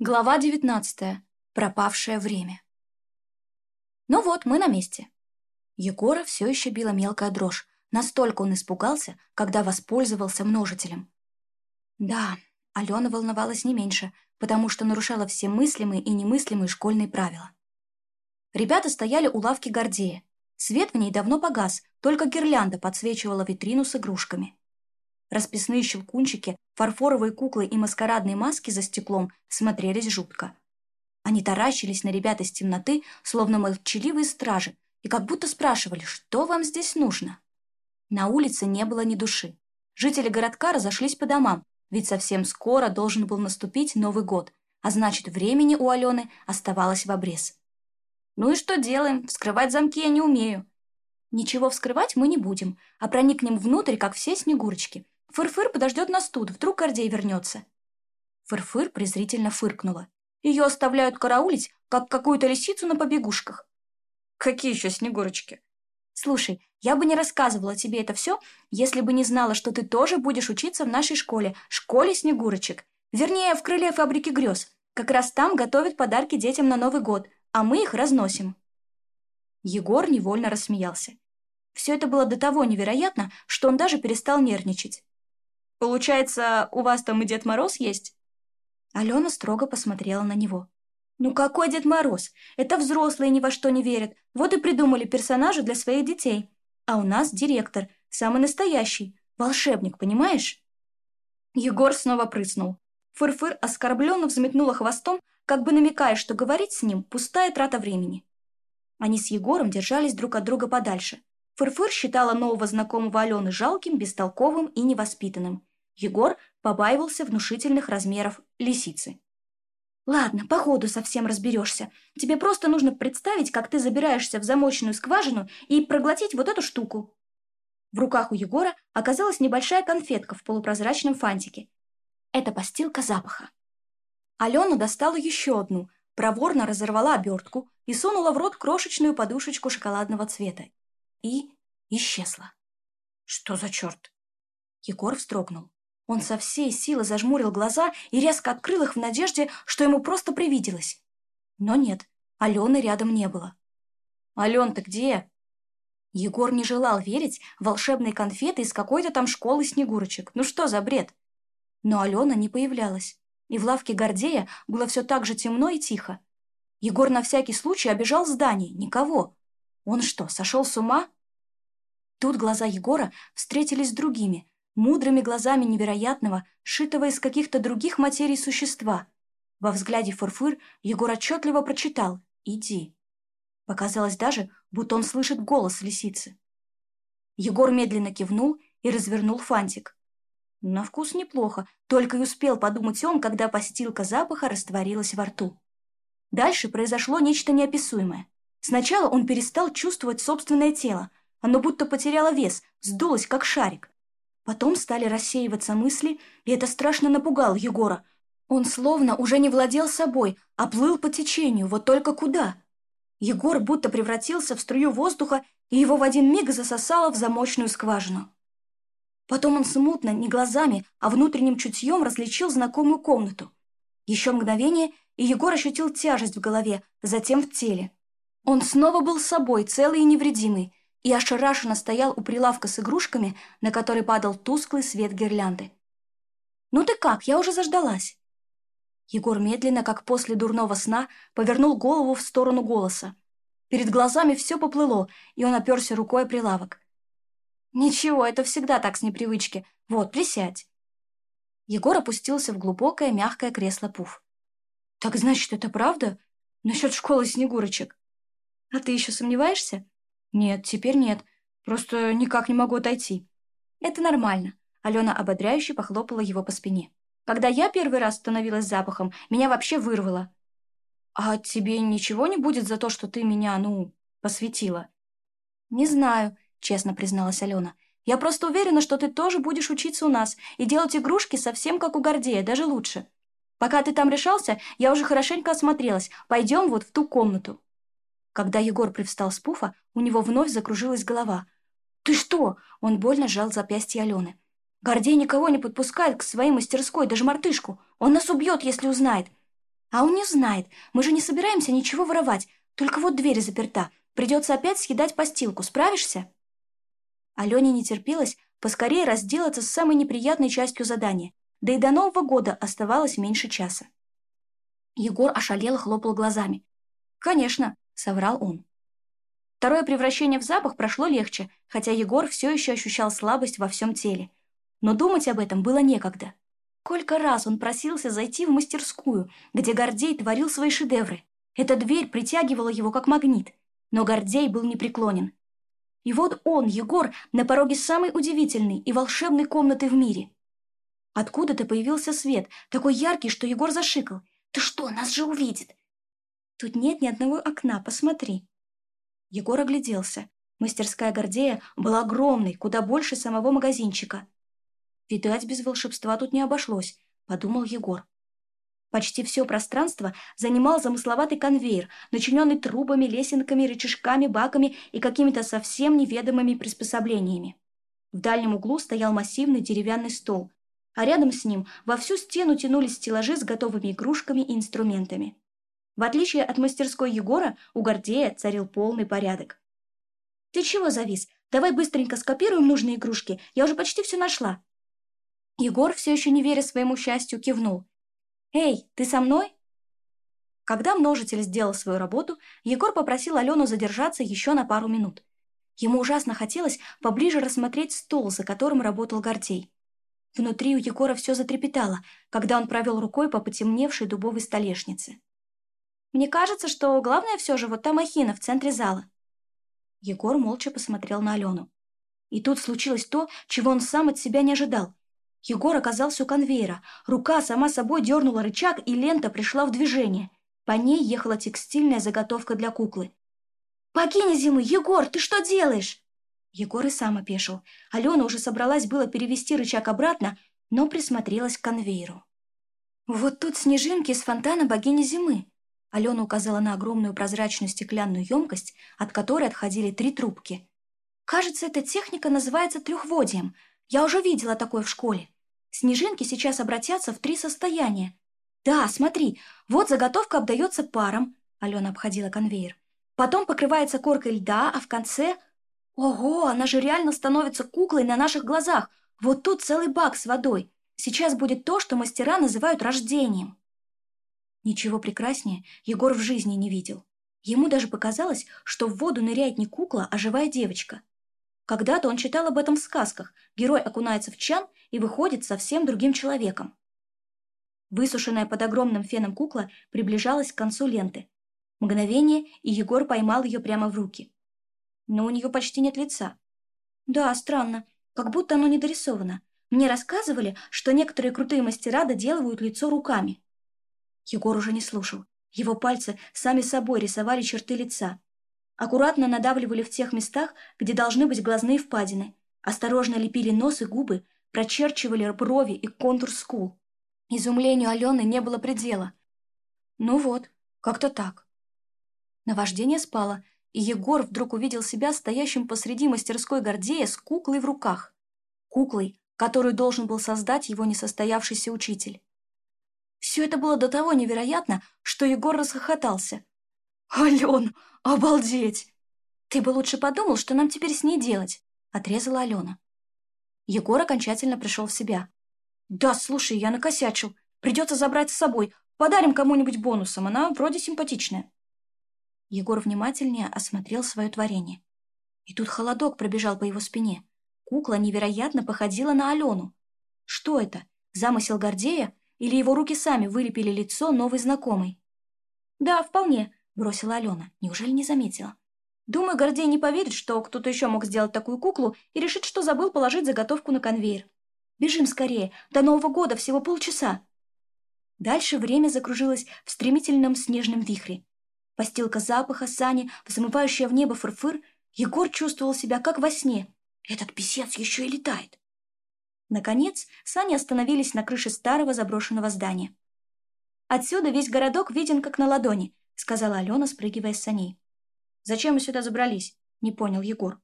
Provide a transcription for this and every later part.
Глава 19. Пропавшее время. Ну вот, мы на месте. Егора все еще била мелкая дрожь. Настолько он испугался, когда воспользовался множителем. Да, Алена волновалась не меньше, потому что нарушала все мыслимые и немыслимые школьные правила. Ребята стояли у лавки Гордея. Свет в ней давно погас, только гирлянда подсвечивала витрину с игрушками. Расписные щелкунчики, фарфоровые куклы и маскарадные маски за стеклом смотрелись жутко. Они таращились на ребята из темноты, словно молчаливые стражи, и как будто спрашивали, что вам здесь нужно. На улице не было ни души. Жители городка разошлись по домам, ведь совсем скоро должен был наступить Новый год, а значит, времени у Алены оставалось в обрез. «Ну и что делаем? Вскрывать замки я не умею». «Ничего вскрывать мы не будем, а проникнем внутрь, как все снегурочки, Фырфыр подождет нас тут, вдруг Гордей вернется. Фырфыр презрительно фыркнула. Ее оставляют караулить, как какую-то лисицу на побегушках. Какие еще снегурочки? Слушай, я бы не рассказывала тебе это все, если бы не знала, что ты тоже будешь учиться в нашей школе, школе снегурочек. Вернее, в крыле фабрики грез. Как раз там готовят подарки детям на Новый год, а мы их разносим. Егор невольно рассмеялся. Все это было до того невероятно, что он даже перестал нервничать. Получается, у вас там и Дед Мороз есть? Алена строго посмотрела на него. «Ну какой Дед Мороз? Это взрослые ни во что не верят. Вот и придумали персонажа для своих детей. А у нас директор, самый настоящий, волшебник, понимаешь?» Егор снова прыснул. Фырфыр оскорбленно взметнула хвостом, как бы намекая, что говорить с ним – пустая трата времени. Они с Егором держались друг от друга подальше. Фырфыр считала нового знакомого Алены жалким, бестолковым и невоспитанным – Егор побаивался внушительных размеров лисицы. «Ладно, по ходу совсем разберешься. Тебе просто нужно представить, как ты забираешься в замочную скважину и проглотить вот эту штуку». В руках у Егора оказалась небольшая конфетка в полупрозрачном фантике. Это постилка запаха. Алена достала еще одну, проворно разорвала обертку и сунула в рот крошечную подушечку шоколадного цвета. И исчезла. «Что за черт?» Егор встрогнул. Он со всей силы зажмурил глаза и резко открыл их в надежде, что ему просто привиделось. Но нет, Алены рядом не было. «Ален, ты где?» Егор не желал верить в волшебные конфеты из какой-то там школы Снегурочек. Ну что за бред? Но Алена не появлялась. И в лавке Гордея было все так же темно и тихо. Егор на всякий случай обежал здание. Никого. Он что, сошел с ума? Тут глаза Егора встретились с другими, мудрыми глазами невероятного, шитого из каких-то других материй существа. Во взгляде Фурфыр Егор отчетливо прочитал «Иди». Показалось даже, будто он слышит голос лисицы. Егор медленно кивнул и развернул фантик. На вкус неплохо, только и успел подумать он, когда постилка запаха растворилась во рту. Дальше произошло нечто неописуемое. Сначала он перестал чувствовать собственное тело. Оно будто потеряло вес, сдулось, как шарик. Потом стали рассеиваться мысли, и это страшно напугало Егора. Он словно уже не владел собой, а плыл по течению, вот только куда. Егор будто превратился в струю воздуха, и его в один миг засосало в замочную скважину. Потом он смутно, не глазами, а внутренним чутьем различил знакомую комнату. Еще мгновение, и Егор ощутил тяжесть в голове, затем в теле. Он снова был собой, целый и невредимый, и ошарашенно стоял у прилавка с игрушками, на который падал тусклый свет гирлянды. «Ну ты как, я уже заждалась!» Егор медленно, как после дурного сна, повернул голову в сторону голоса. Перед глазами все поплыло, и он оперся рукой о прилавок. «Ничего, это всегда так с непривычки. Вот, присядь!» Егор опустился в глубокое мягкое кресло пуф. «Так значит, это правда? Насчет школы Снегурочек? А ты еще сомневаешься?» Нет, теперь нет. Просто никак не могу отойти. Это нормально. Алена ободряюще похлопала его по спине. Когда я первый раз становилась запахом, меня вообще вырвало. А тебе ничего не будет за то, что ты меня, ну, посвятила? Не знаю, честно призналась Алена. Я просто уверена, что ты тоже будешь учиться у нас и делать игрушки совсем как у Гордея, даже лучше. Пока ты там решался, я уже хорошенько осмотрелась. Пойдем вот в ту комнату. Когда Егор привстал с пуфа, у него вновь закружилась голова. «Ты что?» — он больно сжал запястье Алены. «Гордей никого не подпускает к своей мастерской, даже мартышку. Он нас убьет, если узнает». «А он не знает. Мы же не собираемся ничего воровать. Только вот дверь заперта. Придется опять съедать постилку. Справишься?» Алене не терпелось поскорее разделаться с самой неприятной частью задания. Да и до Нового года оставалось меньше часа. Егор ошалел хлопал глазами. «Конечно, соврал он. Второе превращение в запах прошло легче, хотя Егор все еще ощущал слабость во всем теле. Но думать об этом было некогда. Сколько раз он просился зайти в мастерскую, где Гордей творил свои шедевры. Эта дверь притягивала его как магнит, но Гордей был непреклонен. И вот он, Егор, на пороге самой удивительной и волшебной комнаты в мире. Откуда-то появился свет, такой яркий, что Егор зашикал. «Ты что, нас же увидит! Тут нет ни одного окна, посмотри». Егор огляделся. Мастерская Гордея была огромной, куда больше самого магазинчика. «Видать, без волшебства тут не обошлось», — подумал Егор. Почти все пространство занимал замысловатый конвейер, начиненный трубами, лесенками, рычажками, баками и какими-то совсем неведомыми приспособлениями. В дальнем углу стоял массивный деревянный стол, а рядом с ним во всю стену тянулись стеллажи с готовыми игрушками и инструментами. В отличие от мастерской Егора, у Гордея царил полный порядок. «Ты чего завис? Давай быстренько скопируем нужные игрушки, я уже почти все нашла». Егор, все еще не веря своему счастью, кивнул. «Эй, ты со мной?» Когда множитель сделал свою работу, Егор попросил Алену задержаться еще на пару минут. Ему ужасно хотелось поближе рассмотреть стол, за которым работал Гордей. Внутри у Егора все затрепетало, когда он провел рукой по потемневшей дубовой столешнице. Мне кажется, что главное все же вот та махина в центре зала. Егор молча посмотрел на Алену. И тут случилось то, чего он сам от себя не ожидал. Егор оказался у конвейера. Рука сама собой дернула рычаг, и лента пришла в движение. По ней ехала текстильная заготовка для куклы. «Богиня зимы! Егор, ты что делаешь?» Егор и сам опешил. Алена уже собралась было перевести рычаг обратно, но присмотрелась к конвейеру. «Вот тут снежинки из фонтана богини зимы. Алена указала на огромную прозрачную стеклянную емкость, от которой отходили три трубки. «Кажется, эта техника называется трехводием. Я уже видела такое в школе. Снежинки сейчас обратятся в три состояния. Да, смотри, вот заготовка обдается паром», — Алена обходила конвейер. «Потом покрывается коркой льда, а в конце... Ого, она же реально становится куклой на наших глазах. Вот тут целый бак с водой. Сейчас будет то, что мастера называют рождением». Ничего прекраснее Егор в жизни не видел. Ему даже показалось, что в воду ныряет не кукла, а живая девочка. Когда-то он читал об этом в сказках. Герой окунается в чан и выходит совсем другим человеком. Высушенная под огромным феном кукла приближалась к концу ленты. Мгновение, и Егор поймал ее прямо в руки. Но у нее почти нет лица. Да, странно, как будто оно не дорисовано. Мне рассказывали, что некоторые крутые мастера доделывают лицо руками. Егор уже не слушал. Его пальцы сами собой рисовали черты лица. Аккуратно надавливали в тех местах, где должны быть глазные впадины. Осторожно лепили нос и губы, прочерчивали брови и контур скул. Изумлению Алены не было предела. Ну вот, как-то так. Наваждение спало, и Егор вдруг увидел себя стоящим посреди мастерской Гордея с куклой в руках. Куклой, которую должен был создать его несостоявшийся учитель. Все это было до того невероятно, что Егор расхохотался. «Ален, обалдеть!» «Ты бы лучше подумал, что нам теперь с ней делать», — отрезала Алена. Егор окончательно пришел в себя. «Да, слушай, я накосячил. Придется забрать с собой. Подарим кому-нибудь бонусом, она вроде симпатичная». Егор внимательнее осмотрел свое творение. И тут холодок пробежал по его спине. Кукла невероятно походила на Алену. Что это? Замысел Гордея? Или его руки сами вылепили лицо новой знакомой? Да, вполне, бросила Алена. Неужели не заметила? Думаю, Гордей не поверит, что кто-то еще мог сделать такую куклу и решит, что забыл положить заготовку на конвейер. Бежим скорее, до Нового года всего полчаса. Дальше время закружилось в стремительном снежном вихре. Постилка запаха, сани, взмывающая в небо фырфыр, Егор чувствовал себя как во сне. Этот писец еще и летает. Наконец, сани остановились на крыше старого заброшенного здания. «Отсюда весь городок виден как на ладони», — сказала Алена, спрыгивая с саней. «Зачем мы сюда забрались?» — не понял Егор.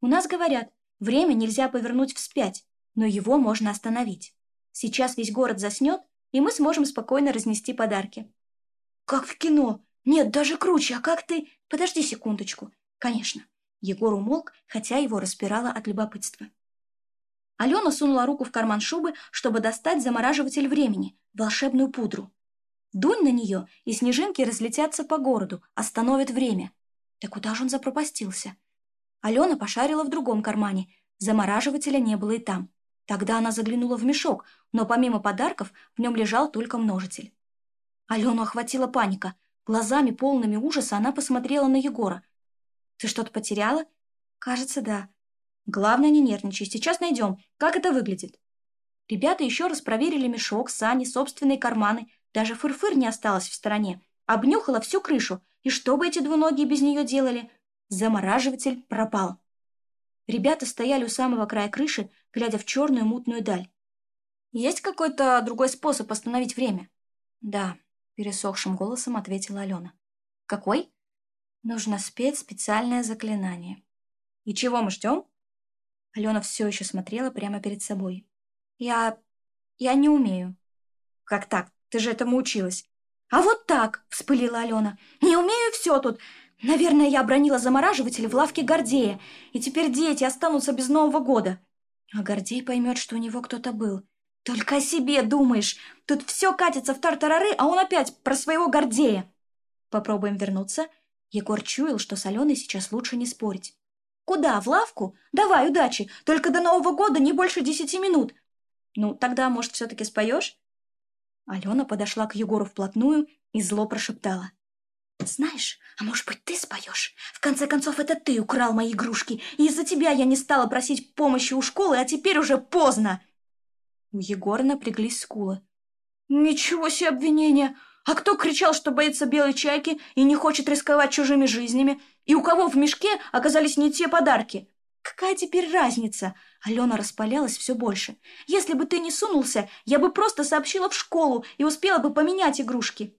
«У нас говорят, время нельзя повернуть вспять, но его можно остановить. Сейчас весь город заснет, и мы сможем спокойно разнести подарки». «Как в кино! Нет, даже круче! А как ты...» «Подожди секундочку. Конечно». Егор умолк, хотя его распирало от любопытства. Алена сунула руку в карман шубы, чтобы достать замораживатель времени, волшебную пудру. Дунь на нее, и снежинки разлетятся по городу, остановят время. Да куда же он запропастился? Алена пошарила в другом кармане. Замораживателя не было и там. Тогда она заглянула в мешок, но помимо подарков в нем лежал только множитель. Алену охватила паника. Глазами полными ужаса она посмотрела на Егора. «Ты что-то потеряла?» «Кажется, да», Главное не нервничай, сейчас найдем, как это выглядит. Ребята еще раз проверили мешок, сани, собственные карманы. Даже фырфыр не осталось в стороне. Обнюхала всю крышу. И что бы эти двуногие без нее делали? Замораживатель пропал. Ребята стояли у самого края крыши, глядя в черную мутную даль. «Есть какой-то другой способ остановить время?» «Да», — пересохшим голосом ответила Алена. «Какой?» «Нужно спеть специальное заклинание». «И чего мы ждем?» Алена все еще смотрела прямо перед собой. «Я... я не умею». «Как так? Ты же этому училась». «А вот так!» — вспылила Алена. «Не умею все тут. Наверное, я обронила замораживатель в лавке Гордея, и теперь дети останутся без Нового года». А Гордей поймет, что у него кто-то был. «Только о себе думаешь. Тут все катится в тартарары, а он опять про своего Гордея». «Попробуем вернуться». Егор чуял, что с Аленой сейчас лучше не спорить. Куда? В лавку? Давай, удачи. Только до Нового года не больше десяти минут. Ну, тогда, может, все-таки споешь? Алена подошла к Егору вплотную и зло прошептала. «Знаешь, а может быть, ты споешь? В конце концов, это ты украл мои игрушки, и из-за тебя я не стала просить помощи у школы, а теперь уже поздно!» У Егора напряглись скулы. «Ничего себе обвинения! А кто кричал, что боится белой чайки и не хочет рисковать чужими жизнями? И у кого в мешке оказались не те подарки. Какая теперь разница? Алена распалялась все больше. Если бы ты не сунулся, я бы просто сообщила в школу и успела бы поменять игрушки.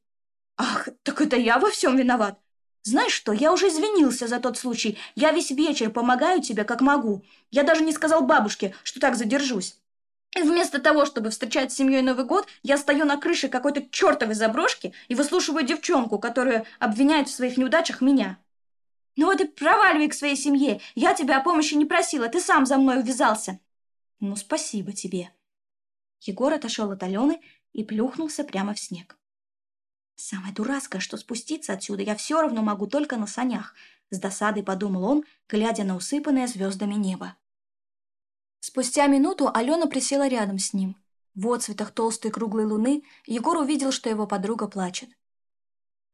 Ах, так это я во всем виноват. Знаешь что, я уже извинился за тот случай. Я весь вечер помогаю тебе, как могу. Я даже не сказал бабушке, что так задержусь. И вместо того, чтобы встречать с семьей Новый год, я стою на крыше какой-то чертовой заброшки и выслушиваю девчонку, которую обвиняет в своих неудачах меня. Ну вот и проваливай к своей семье. Я тебя о помощи не просила, ты сам за мной увязался. Ну, спасибо тебе. Егор отошел от Алены и плюхнулся прямо в снег. Самое дурацкое, что спуститься отсюда я все равно могу только на санях, с досадой подумал он, глядя на усыпанное звездами небо. Спустя минуту Алена присела рядом с ним. В отцветах толстой круглой луны Егор увидел, что его подруга плачет.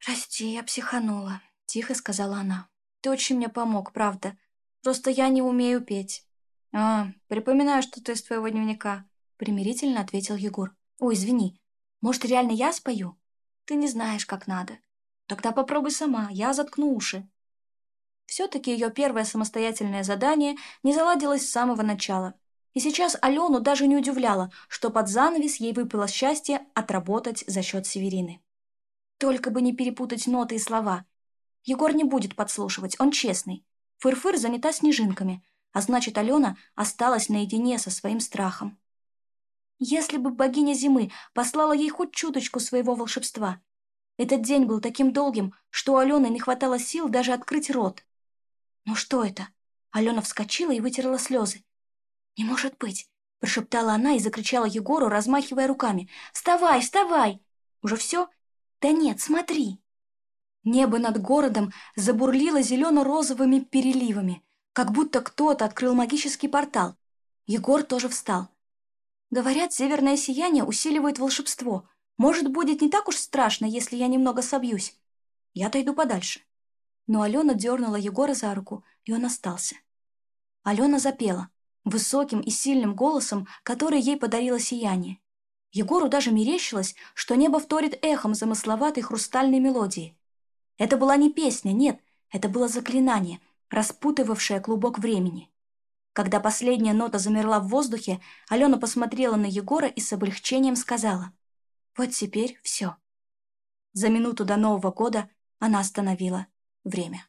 «Прости, я психанула», — тихо сказала она ты очень мне помог, правда. Просто я не умею петь». «А, припоминаю что-то из твоего дневника», — примирительно ответил Егор. «Ой, извини, может, реально я спою? Ты не знаешь, как надо. Тогда попробуй сама, я заткну уши». Все-таки ее первое самостоятельное задание не заладилось с самого начала. И сейчас Алену даже не удивляло, что под занавес ей выпало счастье отработать за счет Северины. Только бы не перепутать ноты и слова, Егор не будет подслушивать, он честный. Фырфыр занята снежинками, а значит, Алена осталась наедине со своим страхом. Если бы богиня зимы послала ей хоть чуточку своего волшебства. Этот день был таким долгим, что у Алены не хватало сил даже открыть рот. «Ну что это?» Алена вскочила и вытерла слезы. «Не может быть!» – прошептала она и закричала Егору, размахивая руками. «Вставай, вставай!» «Уже все?» «Да нет, смотри!» Небо над городом забурлило зелено-розовыми переливами, как будто кто-то открыл магический портал. Егор тоже встал. Говорят, северное сияние усиливает волшебство. Может, будет не так уж страшно, если я немного собьюсь. Я отойду подальше. Но Алена дернула Егора за руку, и он остался. Алена запела высоким и сильным голосом, который ей подарило сияние. Егору даже мерещилось, что небо вторит эхом замысловатой хрустальной мелодии – это была не песня, нет, это было заклинание, распутывавшее клубок времени. Когда последняя нота замерла в воздухе, Алена посмотрела на Егора и с облегчением сказала «Вот теперь все». За минуту до Нового года она остановила время.